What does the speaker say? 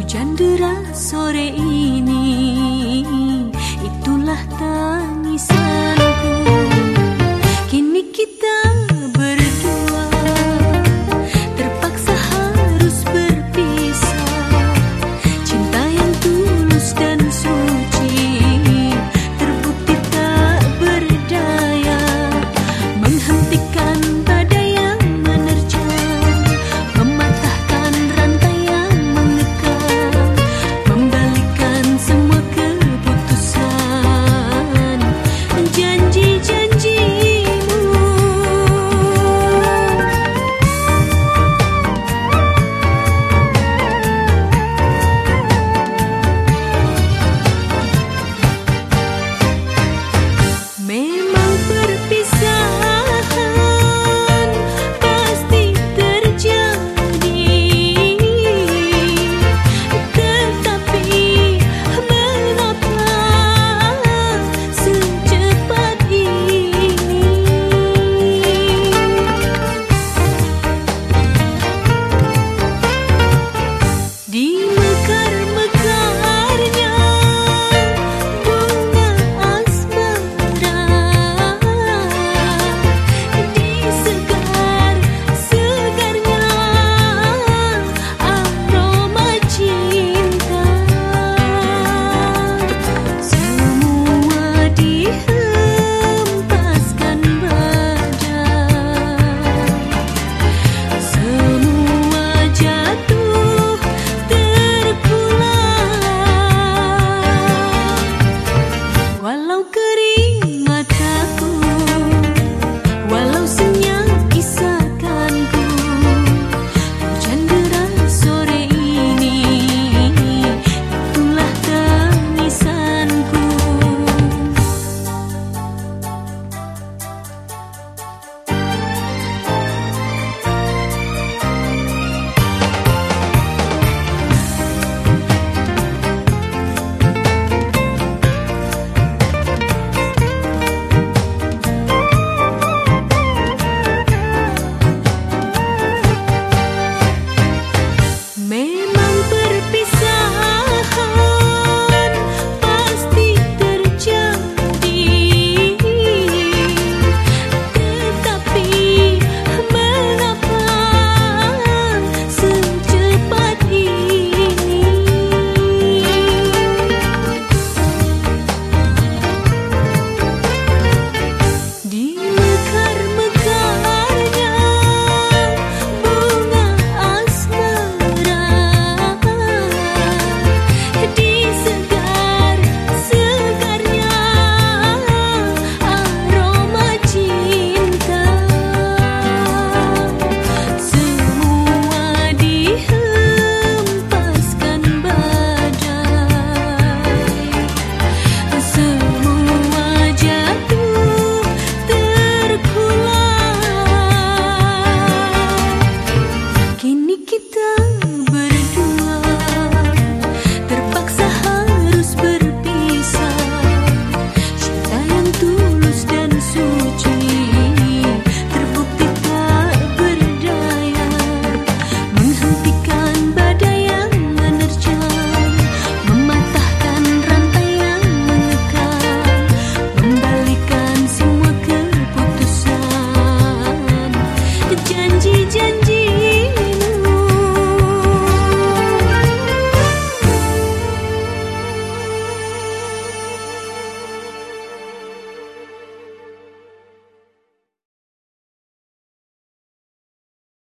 hujan deras sore ini. Itulah tanda